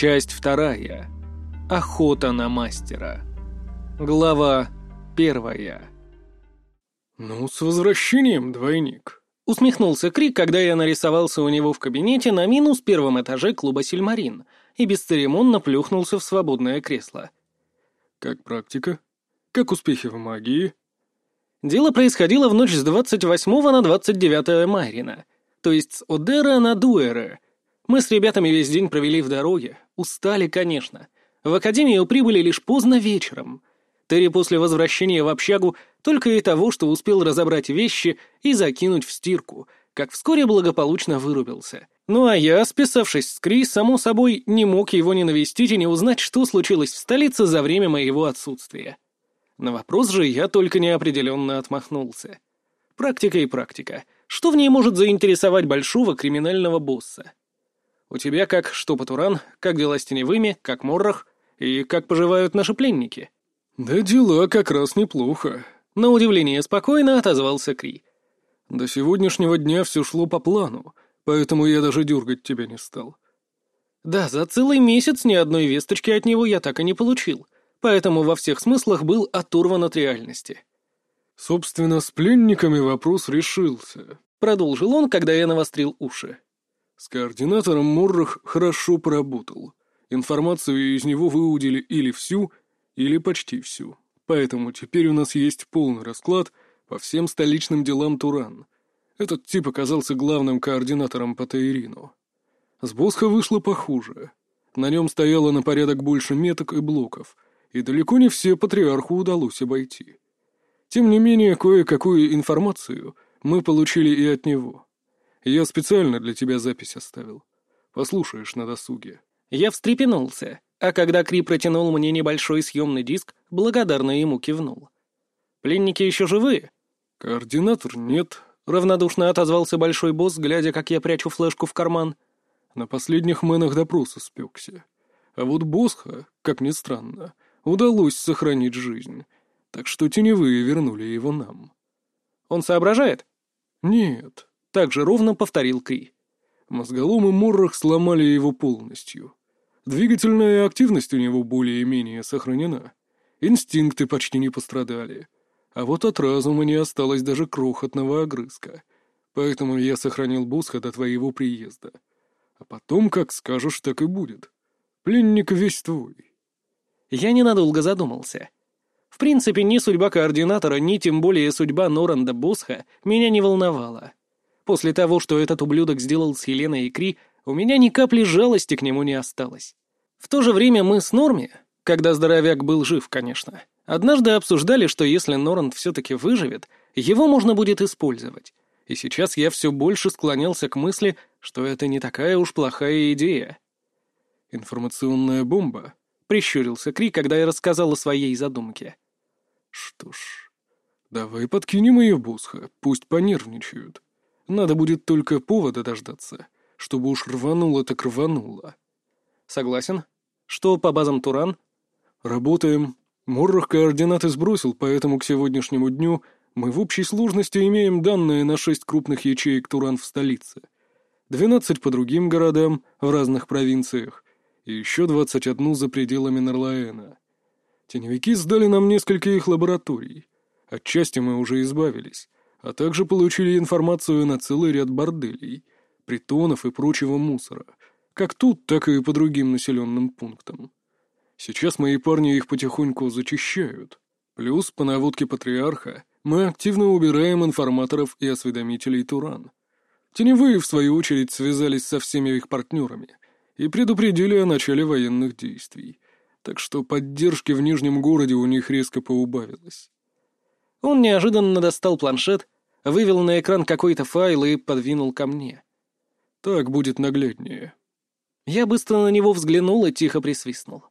Часть вторая. Охота на мастера. Глава первая. «Ну, с возвращением, двойник!» Усмехнулся Крик, когда я нарисовался у него в кабинете на минус первом этаже клуба «Сильмарин» и бесцеремонно плюхнулся в свободное кресло. «Как практика? Как успехи в магии?» Дело происходило в ночь с 28 на 29 Майрина, то есть с Одера на Дуэре. Мы с ребятами весь день провели в дороге, устали, конечно. В академию прибыли лишь поздно вечером. Терри после возвращения в общагу только и того, что успел разобрать вещи и закинуть в стирку, как вскоре благополучно вырубился. Ну а я, списавшись с Кри, само собой, не мог его не навестить и не узнать, что случилось в столице за время моего отсутствия. На вопрос же я только неопределенно отмахнулся. Практика и практика. Что в ней может заинтересовать большого криминального босса? У тебя как что Патуран, как дела с теневыми, как Моррах и как поживают наши пленники? Да дела как раз неплохо. На удивление спокойно отозвался Кри. До сегодняшнего дня все шло по плану, поэтому я даже дергать тебя не стал. Да, за целый месяц ни одной весточки от него я так и не получил поэтому во всех смыслах был оторван от реальности. «Собственно, с пленниками вопрос решился», — продолжил он, когда я навострил уши. «С координатором Моррах хорошо поработал. Информацию из него выудили или всю, или почти всю. Поэтому теперь у нас есть полный расклад по всем столичным делам Туран. Этот тип оказался главным координатором по Таирину. С Босха вышло похуже. На нем стояло на порядок больше меток и блоков — и далеко не все патриарху удалось обойти. Тем не менее, кое-какую информацию мы получили и от него. Я специально для тебя запись оставил. Послушаешь на досуге». Я встрепенулся, а когда Кри протянул мне небольшой съемный диск, благодарно ему кивнул. «Пленники еще живы?» «Координатор нет», — равнодушно отозвался большой босс, глядя, как я прячу флешку в карман. На последних мэнах допроса спекся. А вот Босха, как ни странно, удалось сохранить жизнь, так что теневые вернули его нам. Он соображает? Нет, так же ровно повторил Кри. Мозголомы Моррах сломали его полностью. Двигательная активность у него более-менее сохранена. Инстинкты почти не пострадали. А вот от разума не осталось даже крохотного огрызка. Поэтому я сохранил Босха до твоего приезда. А потом, как скажешь, так и будет. Пленник весь твой. Я ненадолго задумался. В принципе, ни судьба координатора, ни тем более судьба Норанда Босха меня не волновала. После того, что этот ублюдок сделал с Еленой и Кри, у меня ни капли жалости к нему не осталось. В то же время мы с Норми, когда здоровяк был жив, конечно, однажды обсуждали, что если Норанд все-таки выживет, его можно будет использовать. И сейчас я все больше склонялся к мысли, что это не такая уж плохая идея. «Информационная бомба», прищурился Кри, когда я рассказал о своей задумке. «Что ж, давай подкинем ее Бусха, пусть понервничают. Надо будет только повода дождаться, чтобы уж рвануло так рвануло». «Согласен. Что по базам Туран?» «Работаем. Моррах координаты сбросил, поэтому к сегодняшнему дню мы в общей сложности имеем данные на шесть крупных ячеек Туран в столице, двенадцать по другим городам в разных провинциях, и еще двадцать одну за пределами Нарлаэна. Теневики сдали нам несколько их лабораторий. Отчасти мы уже избавились, а также получили информацию на целый ряд борделей, притонов и прочего мусора, как тут, так и по другим населенным пунктам. Сейчас мои парни их потихоньку зачищают. Плюс, по наводке патриарха, мы активно убираем информаторов и осведомителей Туран. Теневые, в свою очередь, связались со всеми их партнерами, и предупредили о начале военных действий, так что поддержки в Нижнем городе у них резко поубавилось. Он неожиданно достал планшет, вывел на экран какой-то файл и подвинул ко мне. «Так будет нагляднее». Я быстро на него взглянул и тихо присвистнул.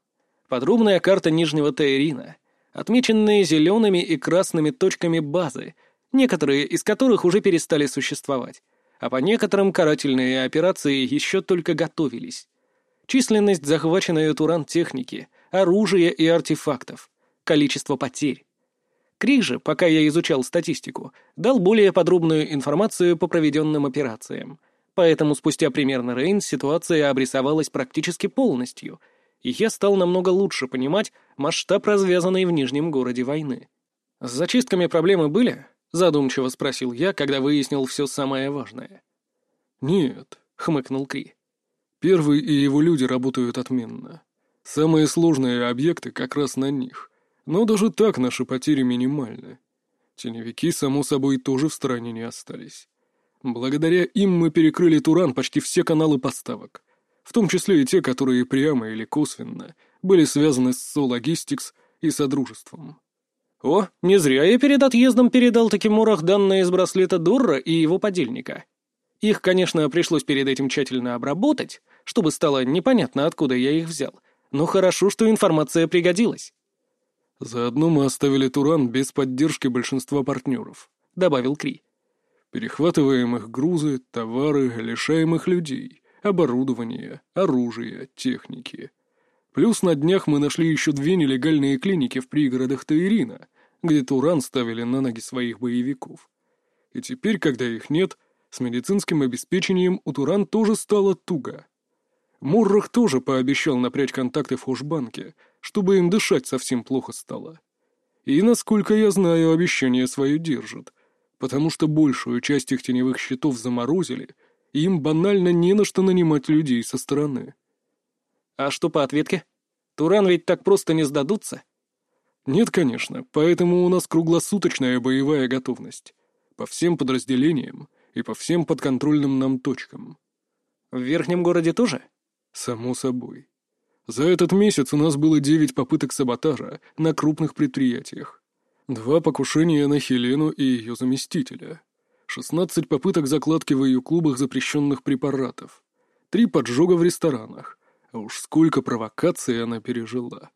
Подробная карта Нижнего Таирина, отмеченные зелеными и красными точками базы, некоторые из которых уже перестали существовать, а по некоторым карательные операции еще только готовились численность захваченной от уран техники, оружия и артефактов, количество потерь. Крик же, пока я изучал статистику, дал более подробную информацию по проведенным операциям, Поэтому спустя примерно Рейн ситуация обрисовалась практически полностью, и я стал намного лучше понимать масштаб развязанной в Нижнем городе войны. «С зачистками проблемы были?» — задумчиво спросил я, когда выяснил все самое важное. «Нет», — хмыкнул Кри. «Первый и его люди работают отменно. Самые сложные объекты как раз на них. Но даже так наши потери минимальны. Теневики, само собой, тоже в стороне не остались. Благодаря им мы перекрыли Туран почти все каналы поставок, в том числе и те, которые прямо или косвенно были связаны с Со-Логистикс и Содружеством. О, не зря я перед отъездом передал таким мурах данные из браслета Дурра и его подельника. Их, конечно, пришлось перед этим тщательно обработать, чтобы стало непонятно, откуда я их взял, но хорошо, что информация пригодилась. «Заодно мы оставили Туран без поддержки большинства партнеров», — добавил Кри. «Перехватываем их грузы, товары, лишаем их людей, оборудования, оружия, техники. Плюс на днях мы нашли еще две нелегальные клиники в пригородах Таирина, где Туран ставили на ноги своих боевиков. И теперь, когда их нет, с медицинским обеспечением у Туран тоже стало туго». Муррах тоже пообещал напрячь контакты в Хошбанке, чтобы им дышать совсем плохо стало. И, насколько я знаю, обещание свое держат, потому что большую часть их теневых счетов заморозили, и им банально не на что нанимать людей со стороны. А что по ответке? Туран ведь так просто не сдадутся? Нет, конечно, поэтому у нас круглосуточная боевая готовность. По всем подразделениям и по всем подконтрольным нам точкам. В верхнем городе тоже? Само собой. За этот месяц у нас было девять попыток саботажа на крупных предприятиях. Два покушения на Хелену и ее заместителя. Шестнадцать попыток закладки в ее клубах запрещенных препаратов. Три поджога в ресторанах. А уж сколько провокаций она пережила.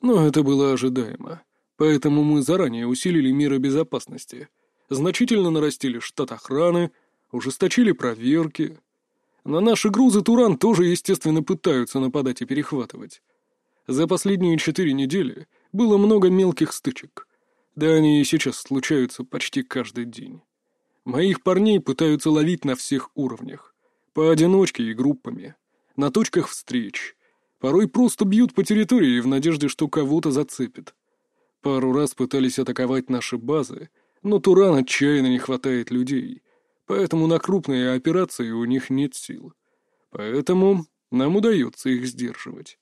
Но это было ожидаемо. Поэтому мы заранее усилили меры безопасности. Значительно нарастили штат охраны, ужесточили проверки, на наши грузы Туран тоже, естественно, пытаются нападать и перехватывать. За последние четыре недели было много мелких стычек. Да они и сейчас случаются почти каждый день. Моих парней пытаются ловить на всех уровнях. Поодиночке и группами. На точках встреч. Порой просто бьют по территории в надежде, что кого-то зацепит. Пару раз пытались атаковать наши базы, но Туран отчаянно не хватает людей, поэтому на крупные операции у них нет сил. Поэтому нам удается их сдерживать.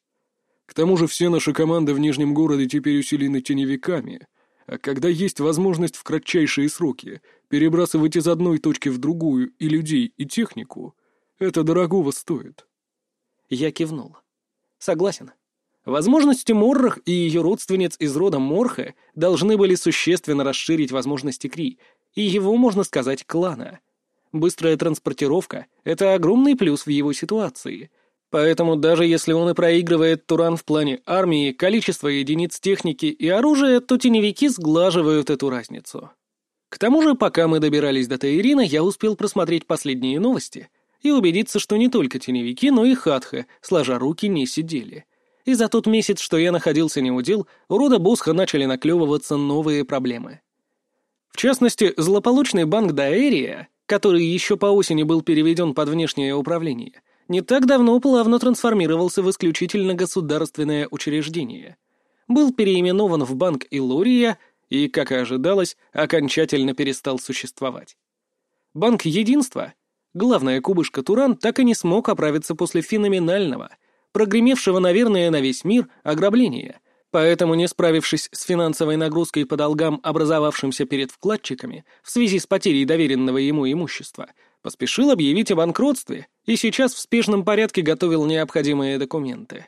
К тому же все наши команды в Нижнем городе теперь усилены теневиками, а когда есть возможность в кратчайшие сроки перебрасывать из одной точки в другую и людей, и технику, это дорогого стоит. Я кивнул. Согласен. Возможности Моррах и ее родственниц из рода Морха должны были существенно расширить возможности Кри и его, можно сказать, клана. Быстрая транспортировка — это огромный плюс в его ситуации. Поэтому даже если он и проигрывает Туран в плане армии, количества единиц техники и оружия, то теневики сглаживают эту разницу. К тому же, пока мы добирались до Таирина, я успел просмотреть последние новости и убедиться, что не только теневики, но и хатха, сложа руки, не сидели. И за тот месяц, что я находился не у дел, у рода Босха начали наклевываться новые проблемы. В частности, злополучный банк Даэрия который еще по осени был переведен под внешнее управление, не так давно плавно трансформировался в исключительно государственное учреждение. Был переименован в Банк Илория и, как и ожидалось, окончательно перестал существовать. Банк Единства, главная кубышка Туран, так и не смог оправиться после феноменального, прогремевшего, наверное, на весь мир, ограбления — Поэтому, не справившись с финансовой нагрузкой по долгам, образовавшимся перед вкладчиками в связи с потерей доверенного ему имущества, поспешил объявить о банкротстве и сейчас в спешном порядке готовил необходимые документы.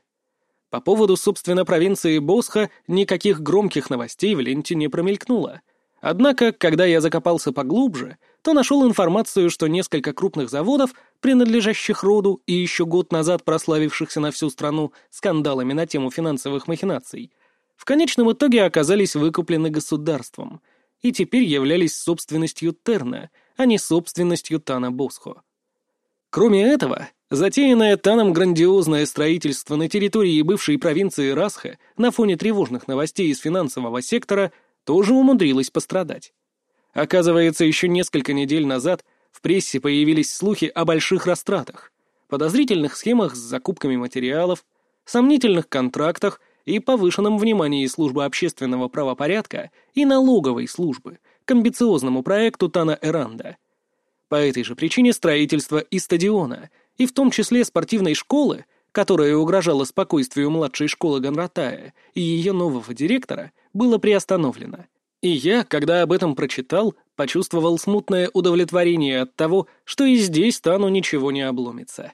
По поводу, собственно, провинции Босха никаких громких новостей в ленте не промелькнуло. Однако, когда я закопался поглубже, то нашел информацию, что несколько крупных заводов, принадлежащих роду и еще год назад прославившихся на всю страну скандалами на тему финансовых махинаций, в конечном итоге оказались выкуплены государством и теперь являлись собственностью Терна, а не собственностью Тана Босхо. Кроме этого, затеянное Таном грандиозное строительство на территории бывшей провинции Расха на фоне тревожных новостей из финансового сектора тоже умудрилось пострадать. Оказывается, еще несколько недель назад В прессе появились слухи о больших растратах, подозрительных схемах с закупками материалов, сомнительных контрактах и повышенном внимании службы общественного правопорядка и налоговой службы к амбициозному проекту Тана Эранда. По этой же причине строительство и стадиона, и в том числе спортивной школы, которая угрожала спокойствию младшей школы Ганратая и ее нового директора, было приостановлено. И я, когда об этом прочитал, почувствовал смутное удовлетворение от того, что и здесь Тану ничего не обломится.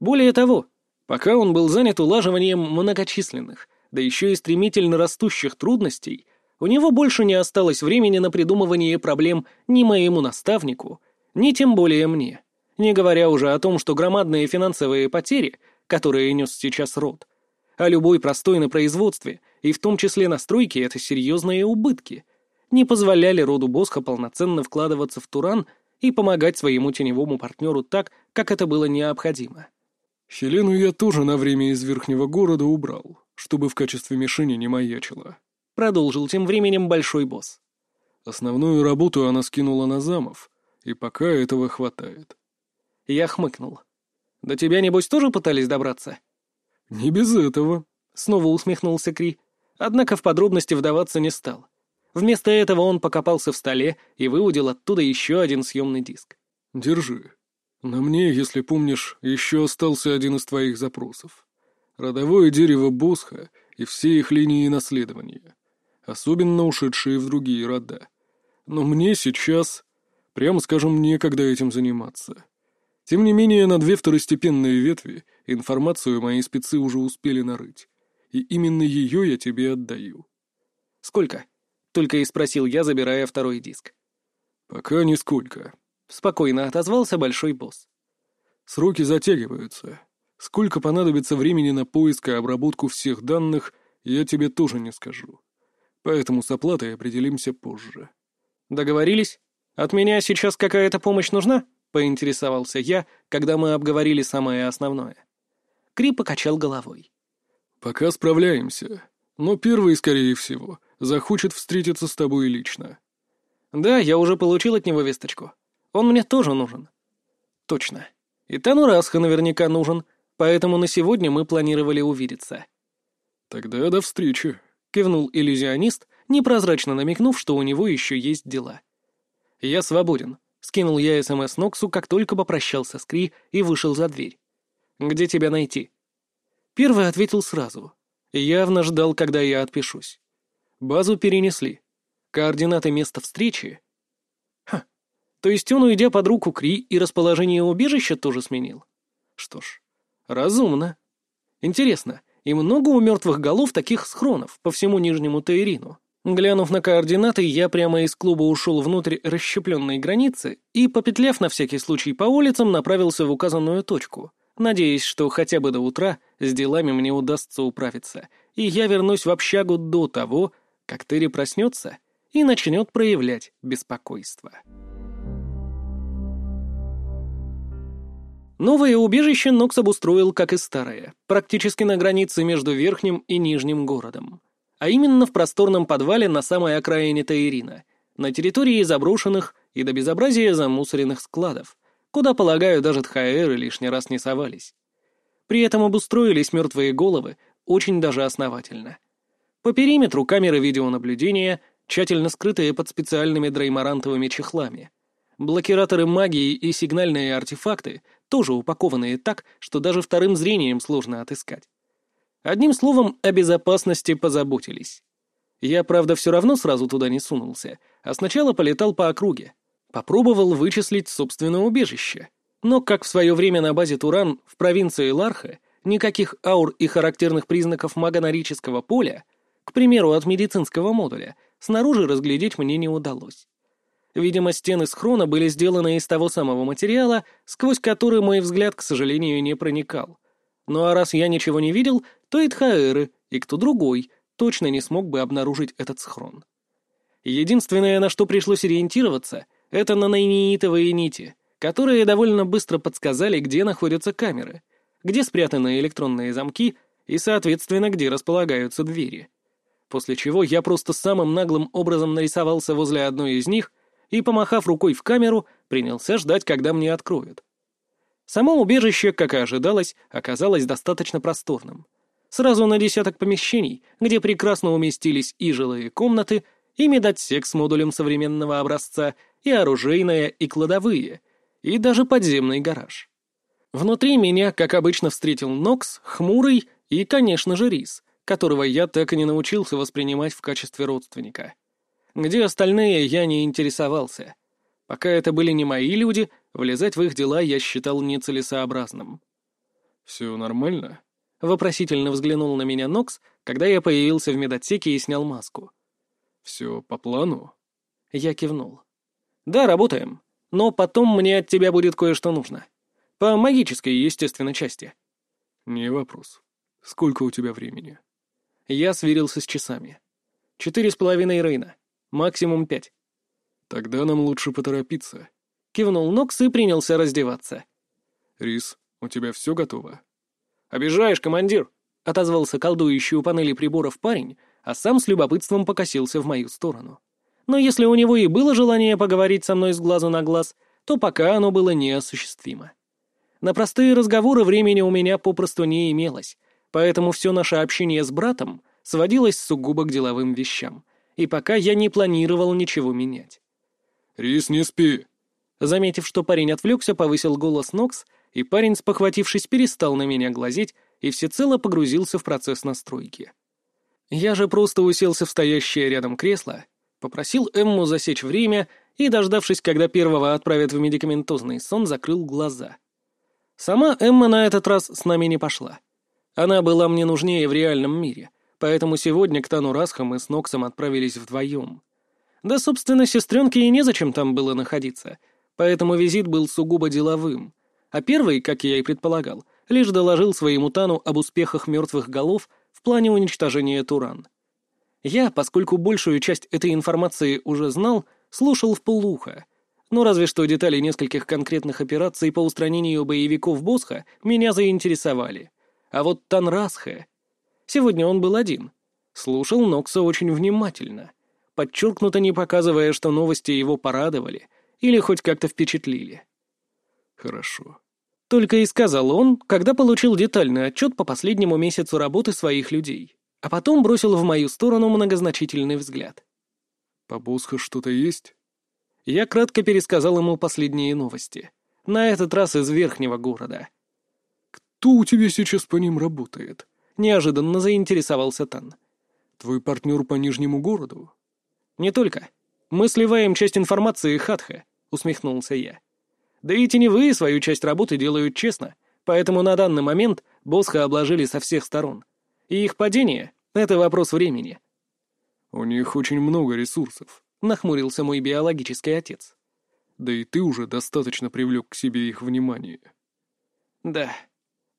Более того, Пока он был занят улаживанием многочисленных, да еще и стремительно растущих трудностей, у него больше не осталось времени на придумывание проблем ни моему наставнику, ни тем более мне, не говоря уже о том, что громадные финансовые потери, которые нес сейчас род, а любой простой на производстве, и в том числе на стройке, это серьезные убытки, не позволяли роду Босха полноценно вкладываться в Туран и помогать своему теневому партнеру так, как это было необходимо. Хелену я тоже на время из верхнего города убрал, чтобы в качестве мишени не маячила. Продолжил тем временем большой босс. Основную работу она скинула на замов, и пока этого хватает. Я хмыкнул. До тебя, небось, тоже пытались добраться? Не без этого. Снова усмехнулся Кри, однако в подробности вдаваться не стал. Вместо этого он покопался в столе и выудил оттуда еще один съемный диск. «Держи. На мне, если помнишь, еще остался один из твоих запросов. Родовое дерево Босха и все их линии наследования, особенно ушедшие в другие рода. Но мне сейчас, прямо скажем, некогда этим заниматься. Тем не менее, на две второстепенные ветви информацию мои спецы уже успели нарыть. И именно ее я тебе отдаю. «Сколько?» — только и спросил я, забирая второй диск. «Пока нисколько», — спокойно отозвался большой босс. «Сроки затягиваются. Сколько понадобится времени на поиск и обработку всех данных, я тебе тоже не скажу. Поэтому с оплатой определимся позже». «Договорились? От меня сейчас какая-то помощь нужна?» — поинтересовался я, когда мы обговорили самое основное. Кри покачал головой. «Пока справляемся, но первый, скорее всего, захочет встретиться с тобой лично». «Да, я уже получил от него весточку. Он мне тоже нужен. Точно. И Танурасха наверняка нужен, поэтому на сегодня мы планировали увидеться. Тогда до встречи, кивнул иллюзионист, непрозрачно намекнув, что у него еще есть дела. Я свободен. Скинул я СМС Ноксу, как только попрощался с Кри и вышел за дверь. «Где тебя найти?» Первый ответил сразу. Явно ждал, когда я отпишусь. Базу перенесли. Координаты места встречи то есть он, уйдя под руку Кри, и расположение убежища тоже сменил? Что ж, разумно. Интересно, и много у мертвых голов таких схронов по всему Нижнему Таирину? Глянув на координаты, я прямо из клуба ушел внутрь расщепленной границы и, попетляв на всякий случай по улицам, направился в указанную точку, надеясь, что хотя бы до утра с делами мне удастся управиться, и я вернусь в общагу до того, как Терри проснется и начнет проявлять беспокойство. Новое убежище Нокс обустроил, как и старое, практически на границе между верхним и нижним городом. А именно в просторном подвале на самой окраине Таирина, на территории заброшенных и до безобразия замусоренных складов, куда, полагаю, даже тхаэры лишний раз не совались. При этом обустроились мертвые головы очень даже основательно. По периметру камеры видеонаблюдения, тщательно скрытые под специальными дреймарантовыми чехлами. Блокираторы магии и сигнальные артефакты тоже упакованные так, что даже вторым зрением сложно отыскать. Одним словом, о безопасности позаботились. Я, правда, все равно сразу туда не сунулся, а сначала полетал по округе. Попробовал вычислить собственное убежище. Но, как в свое время на базе Туран в провинции Ларха, никаких аур и характерных признаков магонорического поля, к примеру, от медицинского модуля, снаружи разглядеть мне не удалось. Видимо, стены схрона были сделаны из того самого материала, сквозь который мой взгляд, к сожалению, не проникал. Ну а раз я ничего не видел, то и Тхаэры, и кто другой точно не смог бы обнаружить этот схрон. Единственное, на что пришлось ориентироваться, это на найнеитовые нити, которые довольно быстро подсказали, где находятся камеры, где спрятаны электронные замки и, соответственно, где располагаются двери. После чего я просто самым наглым образом нарисовался возле одной из них и, помахав рукой в камеру, принялся ждать, когда мне откроют. Само убежище, как и ожидалось, оказалось достаточно просторным. Сразу на десяток помещений, где прекрасно уместились и жилые комнаты, и медотсек с модулем современного образца, и оружейная, и кладовые, и даже подземный гараж. Внутри меня, как обычно, встретил Нокс, хмурый и, конечно же, Рис, которого я так и не научился воспринимать в качестве родственника. Где остальные, я не интересовался. Пока это были не мои люди, влезать в их дела я считал нецелесообразным. «Все нормально?» — вопросительно взглянул на меня Нокс, когда я появился в медотсеке и снял маску. «Все по плану?» Я кивнул. «Да, работаем. Но потом мне от тебя будет кое-что нужно. По магической, естественно, части». «Не вопрос. Сколько у тебя времени?» Я сверился с часами. «Четыре с половиной Рейна. Максимум пять». «Тогда нам лучше поторопиться», — кивнул Нокс и принялся раздеваться. «Рис, у тебя все готово?» «Обижаешь, командир!» — отозвался колдующий у панели приборов парень, а сам с любопытством покосился в мою сторону. Но если у него и было желание поговорить со мной с глазу на глаз, то пока оно было неосуществимо. На простые разговоры времени у меня попросту не имелось, поэтому все наше общение с братом сводилось сугубо к деловым вещам, и пока я не планировал ничего менять. «Рис, не спи!» Заметив, что парень отвлекся, повысил голос Нокс — и парень, спохватившись, перестал на меня глазеть и всецело погрузился в процесс настройки. Я же просто уселся в стоящее рядом кресло, попросил Эмму засечь время и, дождавшись, когда первого отправят в медикаментозный сон, закрыл глаза. Сама Эмма на этот раз с нами не пошла. Она была мне нужнее в реальном мире, поэтому сегодня к Тану Расха мы с Ноксом отправились вдвоем. Да, собственно, сестренке и незачем там было находиться, поэтому визит был сугубо деловым а первый, как я и предполагал, лишь доложил своему Тану об успехах мертвых голов в плане уничтожения Туран. Я, поскольку большую часть этой информации уже знал, слушал в полуха, но разве что детали нескольких конкретных операций по устранению боевиков Босха меня заинтересовали. А вот Танрасхе... Сегодня он был один. Слушал Нокса очень внимательно, подчеркнуто не показывая, что новости его порадовали или хоть как-то впечатлили. «Хорошо». Только и сказал он, когда получил детальный отчет по последнему месяцу работы своих людей, а потом бросил в мою сторону многозначительный взгляд. «По Босхо что-то есть?» Я кратко пересказал ему последние новости. На этот раз из верхнего города. «Кто у тебя сейчас по ним работает?» — неожиданно заинтересовался Тан. «Твой партнер по Нижнему городу?» «Не только. Мы сливаем часть информации Хатха», — усмехнулся я. Да и теневые свою часть работы делают честно, поэтому на данный момент Босха обложили со всех сторон. И их падение — это вопрос времени. «У них очень много ресурсов», — нахмурился мой биологический отец. «Да и ты уже достаточно привлек к себе их внимание». «Да».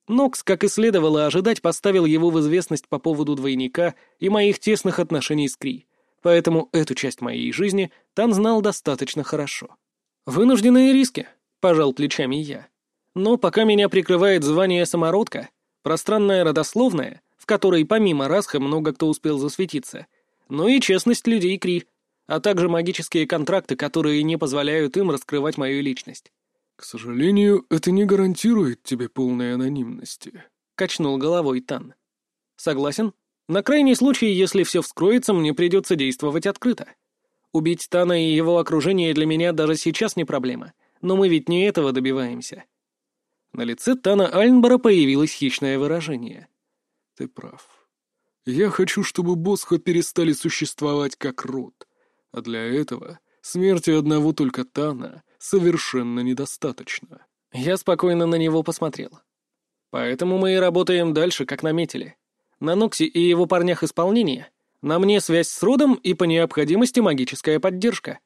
Нокс, как и следовало ожидать, поставил его в известность по поводу двойника и моих тесных отношений с Кри, поэтому эту часть моей жизни Тан знал достаточно хорошо. Вынужденные риски, — пожал плечами я. «Но пока меня прикрывает звание самородка, пространная родословная, в которой помимо Расха много кто успел засветиться, ну и честность людей Кри, а также магические контракты, которые не позволяют им раскрывать мою личность». «К сожалению, это не гарантирует тебе полной анонимности», — качнул головой Тан. «Согласен. На крайний случай, если все вскроется, мне придется действовать открыто. Убить Тана и его окружение для меня даже сейчас не проблема. Но мы ведь не этого добиваемся. На лице Тана Альнбора появилось хищное выражение. Ты прав. Я хочу, чтобы Босха перестали существовать как род. А для этого смерти одного только Тана совершенно недостаточно. Я спокойно на него посмотрел. Поэтому мы и работаем дальше, как наметили. На Ноксе и его парнях исполнения, на мне связь с родом и по необходимости магическая поддержка.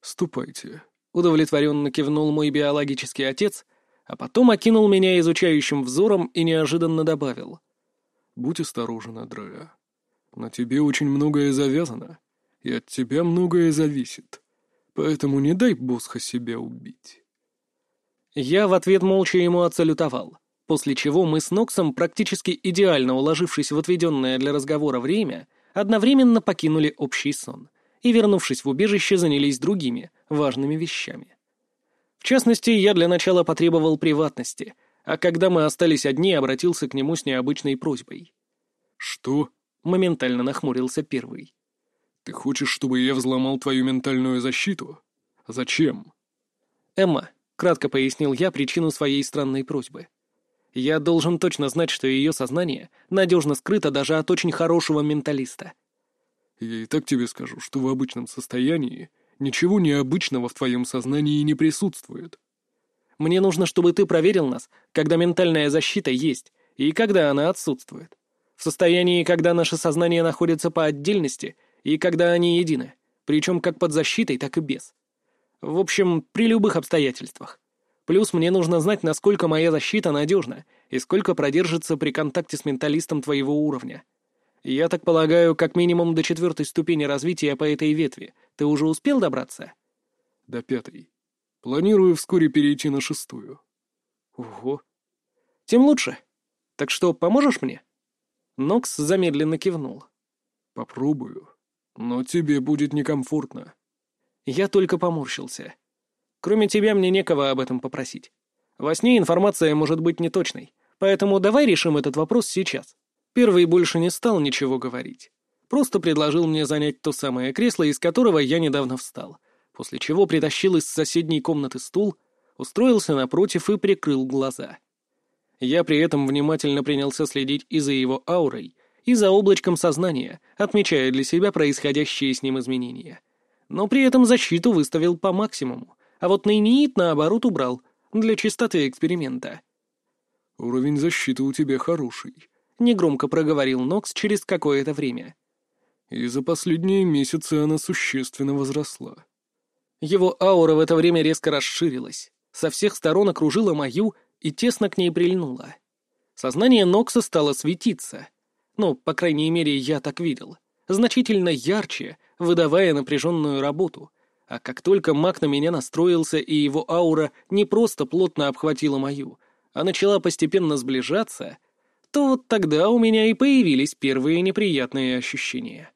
Ступайте, Удовлетворенно кивнул мой биологический отец, а потом окинул меня изучающим взором и неожиданно добавил. «Будь осторожен, Адреа. На тебе очень многое завязано, и от тебя многое зависит. Поэтому не дай Босха себя убить». Я в ответ молча ему отсалютовал, после чего мы с Ноксом, практически идеально уложившись в отведенное для разговора время, одновременно покинули общий сон — и, вернувшись в убежище, занялись другими важными вещами. В частности, я для начала потребовал приватности, а когда мы остались одни, обратился к нему с необычной просьбой. «Что?» — моментально нахмурился первый. «Ты хочешь, чтобы я взломал твою ментальную защиту? Зачем?» «Эмма», — кратко пояснил я причину своей странной просьбы. «Я должен точно знать, что ее сознание надежно скрыто даже от очень хорошего менталиста». «Я и так тебе скажу, что в обычном состоянии ничего необычного в твоем сознании не присутствует». «Мне нужно, чтобы ты проверил нас, когда ментальная защита есть и когда она отсутствует. В состоянии, когда наше сознание находится по отдельности и когда они едины, причем как под защитой, так и без. В общем, при любых обстоятельствах. Плюс мне нужно знать, насколько моя защита надежна и сколько продержится при контакте с менталистом твоего уровня. Я так полагаю, как минимум до четвертой ступени развития по этой ветви. Ты уже успел добраться? До пятой. Планирую вскоре перейти на шестую. Ого. Тем лучше. Так что, поможешь мне? Нокс замедленно кивнул. Попробую. Но тебе будет некомфортно. Я только поморщился. Кроме тебя мне некого об этом попросить. Во сне информация может быть неточной, поэтому давай решим этот вопрос сейчас. Первый больше не стал ничего говорить. Просто предложил мне занять то самое кресло, из которого я недавно встал, после чего притащил из соседней комнаты стул, устроился напротив и прикрыл глаза. Я при этом внимательно принялся следить и за его аурой, и за облачком сознания, отмечая для себя происходящие с ним изменения но при этом защиту выставил по максимуму, а вот нейнит, наоборот, убрал, для чистоты эксперимента. «Уровень защиты у тебя хороший», — негромко проговорил Нокс через какое-то время. «И за последние месяцы она существенно возросла». Его аура в это время резко расширилась, со всех сторон окружила мою и тесно к ней прильнула. Сознание Нокса стало светиться. Ну, по крайней мере, я так видел. Значительно ярче, выдавая напряженную работу. А как только маг на меня настроился, и его аура не просто плотно обхватила мою, а начала постепенно сближаться, то вот тогда у меня и появились первые неприятные ощущения.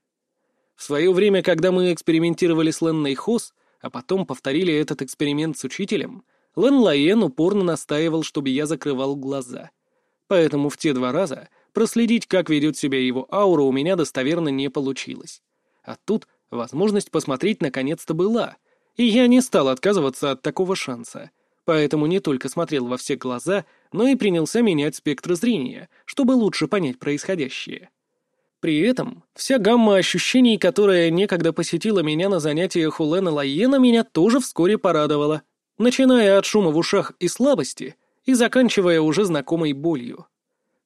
В свое время, когда мы экспериментировали с Ленной Хос, а потом повторили этот эксперимент с учителем, Лен Лаен упорно настаивал, чтобы я закрывал глаза. Поэтому в те два раза проследить, как ведет себя его аура, у меня достоверно не получилось. А тут возможность посмотреть наконец-то была, и я не стал отказываться от такого шанса. Поэтому не только смотрел во все глаза, но и принялся менять спектр зрения, чтобы лучше понять происходящее. При этом вся гамма ощущений, которая некогда посетила меня на занятиях у Лена Лайена, меня тоже вскоре порадовала, начиная от шума в ушах и слабости и заканчивая уже знакомой болью.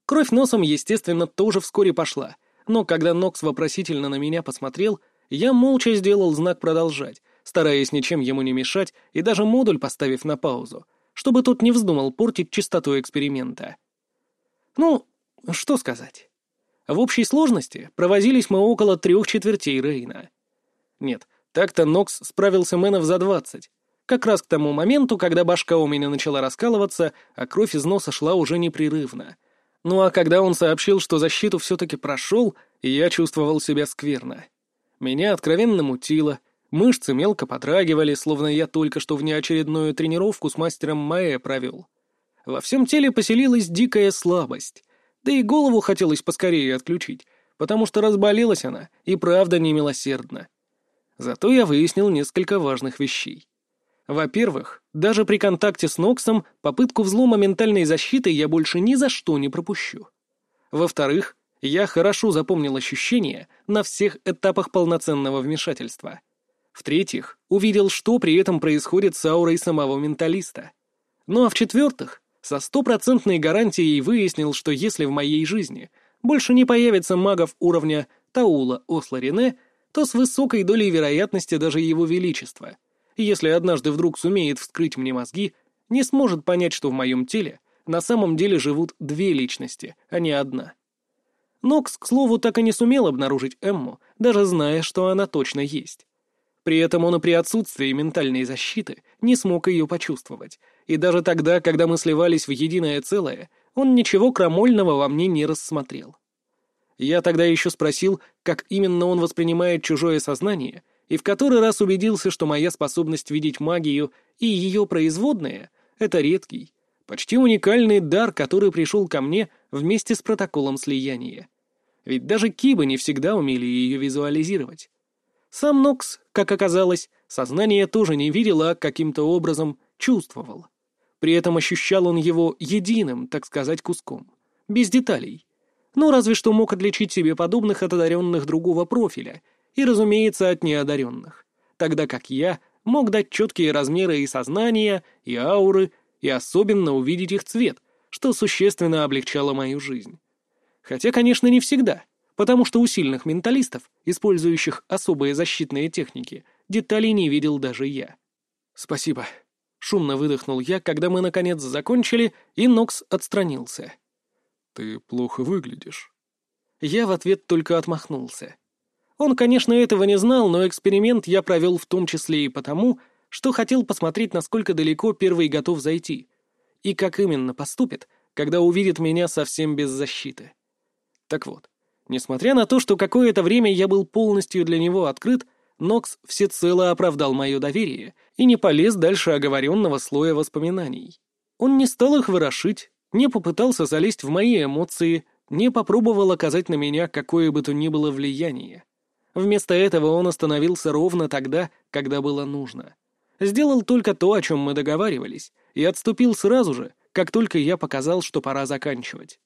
Кровь носом, естественно, тоже вскоре пошла — но когда Нокс вопросительно на меня посмотрел, я молча сделал знак «продолжать», стараясь ничем ему не мешать и даже модуль поставив на паузу, чтобы тот не вздумал портить чистоту эксперимента. Ну, что сказать. В общей сложности провозились мы около трех четвертей Рейна. Нет, так-то Нокс справился мэнов за двадцать, как раз к тому моменту, когда башка у меня начала раскалываться, а кровь из носа шла уже непрерывно — ну а когда он сообщил, что защиту все-таки прошел, я чувствовал себя скверно. Меня откровенно мутило, мышцы мелко подрагивали, словно я только что внеочередную тренировку с мастером Маэ провел. Во всем теле поселилась дикая слабость, да и голову хотелось поскорее отключить, потому что разболелась она и правда немилосердна. Зато я выяснил несколько важных вещей. Во-первых, даже при контакте с Ноксом попытку взлома ментальной защиты я больше ни за что не пропущу. Во-вторых, я хорошо запомнил ощущения на всех этапах полноценного вмешательства. В-третьих, увидел, что при этом происходит с аурой самого менталиста. Ну а в-четвертых, со стопроцентной гарантией выяснил, что если в моей жизни больше не появится магов уровня Таула Осларине, то с высокой долей вероятности даже его величество — если однажды вдруг сумеет вскрыть мне мозги, не сможет понять, что в моем теле на самом деле живут две личности, а не одна. Нокс, к слову, так и не сумел обнаружить Эмму, даже зная, что она точно есть. При этом он и при отсутствии ментальной защиты не смог ее почувствовать, и даже тогда, когда мы сливались в единое целое, он ничего крамольного во мне не рассмотрел. Я тогда еще спросил, как именно он воспринимает чужое сознание — и в который раз убедился, что моя способность видеть магию и ее производные — это редкий, почти уникальный дар, который пришел ко мне вместе с протоколом слияния. Ведь даже кибы не всегда умели ее визуализировать. Сам Нокс, как оказалось, сознание тоже не видел, а каким-то образом чувствовал. При этом ощущал он его единым, так сказать, куском, без деталей. Ну, разве что мог отличить себе подобных от одаренных другого профиля и, разумеется, от неодаренных. Тогда как я мог дать четкие размеры и сознания, и ауры, и особенно увидеть их цвет, что существенно облегчало мою жизнь. Хотя, конечно, не всегда, потому что у сильных менталистов, использующих особые защитные техники, деталей не видел даже я. «Спасибо», — шумно выдохнул я, когда мы, наконец, закончили, и Нокс отстранился. «Ты плохо выглядишь». Я в ответ только отмахнулся. Он, конечно, этого не знал, но эксперимент я провел в том числе и потому, что хотел посмотреть, насколько далеко первый готов зайти, и как именно поступит, когда увидит меня совсем без защиты. Так вот, несмотря на то, что какое-то время я был полностью для него открыт, Нокс всецело оправдал мое доверие и не полез дальше оговоренного слоя воспоминаний. Он не стал их ворошить, не попытался залезть в мои эмоции, не попробовал оказать на меня какое бы то ни было влияние. Вместо этого он остановился ровно тогда, когда было нужно. Сделал только то, о чем мы договаривались, и отступил сразу же, как только я показал, что пора заканчивать.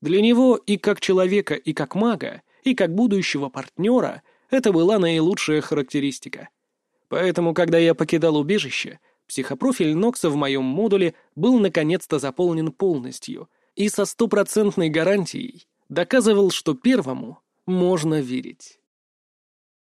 Для него и как человека, и как мага, и как будущего партнера это была наилучшая характеристика. Поэтому, когда я покидал убежище, психопрофиль Нокса в моем модуле был наконец-то заполнен полностью и со стопроцентной гарантией доказывал, что первому можно верить.